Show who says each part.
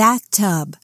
Speaker 1: bathtub.